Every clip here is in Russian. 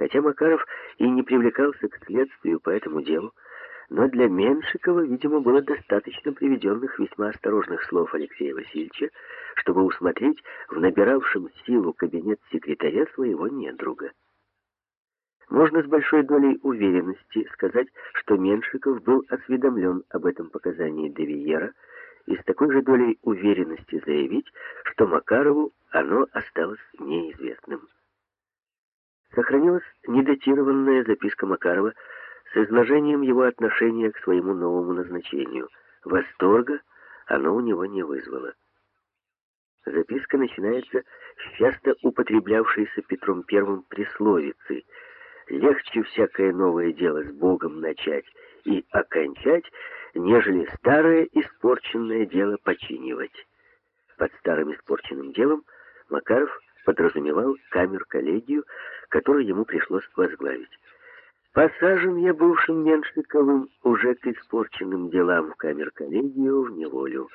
Хотя Макаров и не привлекался к следствию по этому делу, но для Меншикова, видимо, было достаточно приведенных весьма осторожных слов Алексея Васильевича, чтобы усмотреть в набиравшем силу кабинет секретаря своего недруга. Можно с большой долей уверенности сказать, что Меншиков был осведомлен об этом показании Девиера, и с такой же долей уверенности заявить, что Макарову оно осталось неизвестным. Сохранилась недатированная записка Макарова с изложением его отношения к своему новому назначению. Восторга оно у него не вызвало. Записка начинается с часто употреблявшейся Петром I присловицы «Легче всякое новое дело с Богом начать и окончать, нежели старое испорченное дело починивать». Под старым испорченным делом Макаров подразумевал камер-коллегию, которую ему пришлось возглавить. Посажен я бывшим Меншиковым уже к испорченным делам в камер-коллегию в неволю.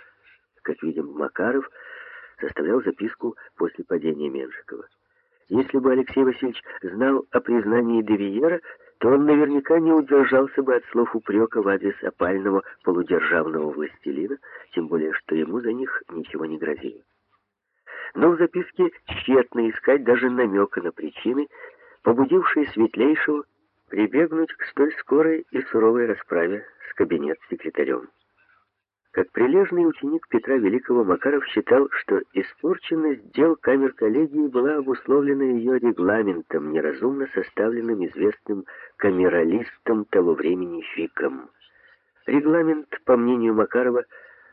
Как видим, Макаров составлял записку после падения Меншикова. Если бы Алексей Васильевич знал о признании Девиера, то он наверняка не удержался бы от слов упрека в адрес опального полудержавного властелина, тем более, что ему за них ничего не грозило. Но в записке тщетно искать даже намека на причины, побудившие Светлейшего прибегнуть к столь скорой и суровой расправе с кабинет-секретарем. Как прилежный ученик Петра Великого Макаров считал, что испорченность дел камер коллегии была обусловлена ее регламентом, неразумно составленным известным камералистом того времени Фиком. Регламент, по мнению Макарова,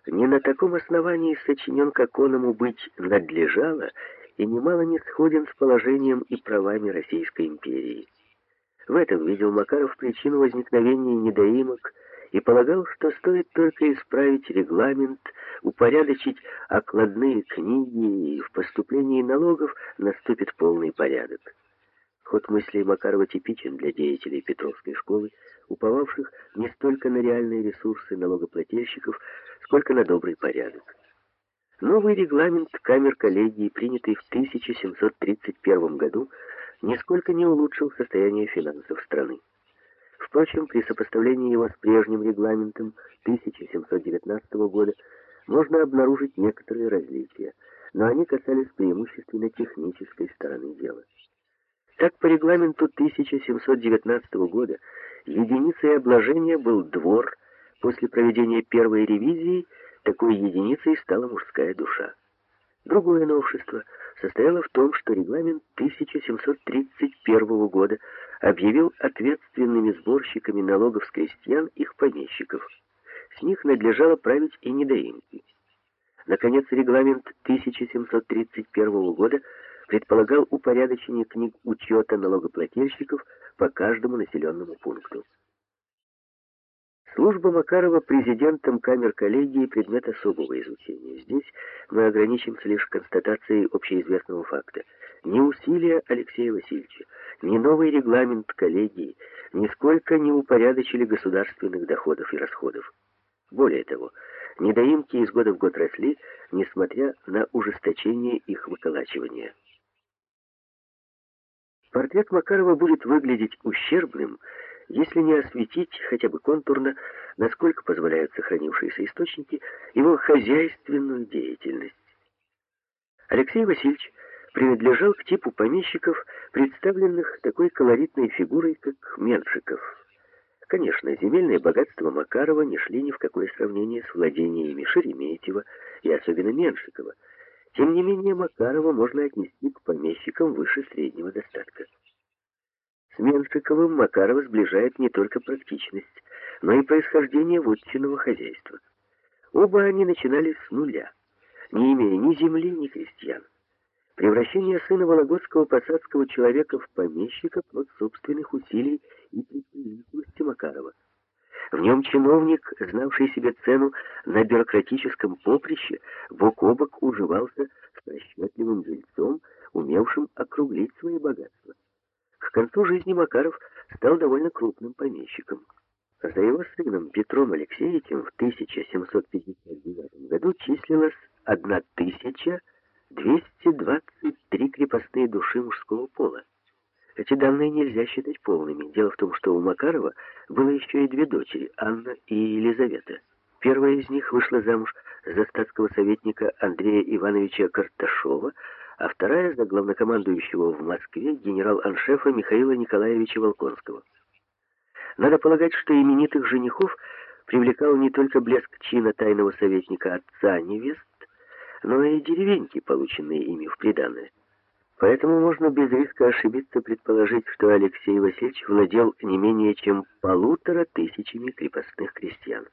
не на таком основании сочинен, как он ему быть надлежало, и немало не сходен с положением и правами Российской империи. В этом видел Макаров причину возникновения недоимок и полагал, что стоит только исправить регламент, упорядочить окладные книги, и в поступлении налогов наступит полный порядок. Ход мыслей Макарова типичен для деятелей Петровской школы, уповавших не столько на реальные ресурсы налогоплательщиков, сколько на добрый порядок. Новый регламент камер коллегии, принятый в 1731 году, нисколько не улучшил состояние финансов страны. Впрочем, при сопоставлении его с прежним регламентом 1719 года можно обнаружить некоторые различия, но они касались преимущественно технической стороны дела. Так, по регламенту 1719 года единицей обложения был двор, после проведения первой ревизии такой единицей стала мужская душа. Другое новшество состояло в том, что регламент 1731 года объявил ответственными сборщиками налогов с крестьян их помещиков. С них надлежало править и недоимки. Наконец, регламент 1731 года предполагал упорядочение книг учета налогоплательщиков по каждому населенному пункту. Служба Макарова президентом камер коллегии – предмет особого изучения. Здесь мы ограничимся лишь констатацией общеизвестного факта. Ни усилия Алексея Васильевича, ни новый регламент коллегии нисколько не упорядочили государственных доходов и расходов. Более того, недоимки из года в год росли, несмотря на ужесточение их выколачивания. Портрет Макарова будет выглядеть ущербным, если не осветить хотя бы контурно, насколько позволяют сохранившиеся источники, его хозяйственную деятельность. Алексей Васильевич принадлежал к типу помещиков, представленных такой колоритной фигурой, как Меншиков. Конечно, земельные богатства Макарова не шли ни в какое сравнение с владениями Шереметьева и особенно Меншикова. Тем не менее, Макарова можно отнести к помещикам выше среднего достатка. С Меншиковым Макарова сближает не только практичность, но и происхождение вотчинного хозяйства. Оба они начинали с нуля, не имея ни земли, ни крестьян. Превращение сына вологодского посадского человека в помещика плод собственных усилий и предприимчивости Макарова. Нем чиновник, знавший себе цену на бюрократическом поприще, бок о бок уживался с расчетливым дельцом, умевшим округлить свои богатства. К концу жизни Макаров стал довольно крупным помещиком. За его сыном Петром Алексеевичем в 1759 году числилось 1223 крепостные души мужского пола. Эти данные нельзя считать полными. Дело в том, что у Макарова было еще и две дочери, Анна и Елизавета. Первая из них вышла замуж за статского советника Андрея Ивановича Карташова, а вторая за главнокомандующего в Москве генерал-аншефа Михаила Николаевича Волконского. Надо полагать, что именитых женихов привлекал не только блеск чина тайного советника отца невест, но и деревеньки, полученные ими в приданое. Поэтому можно без риска ошибиться предположить, что Алексей Васильевич владел не менее чем полутора тысячами крепостных крестьян.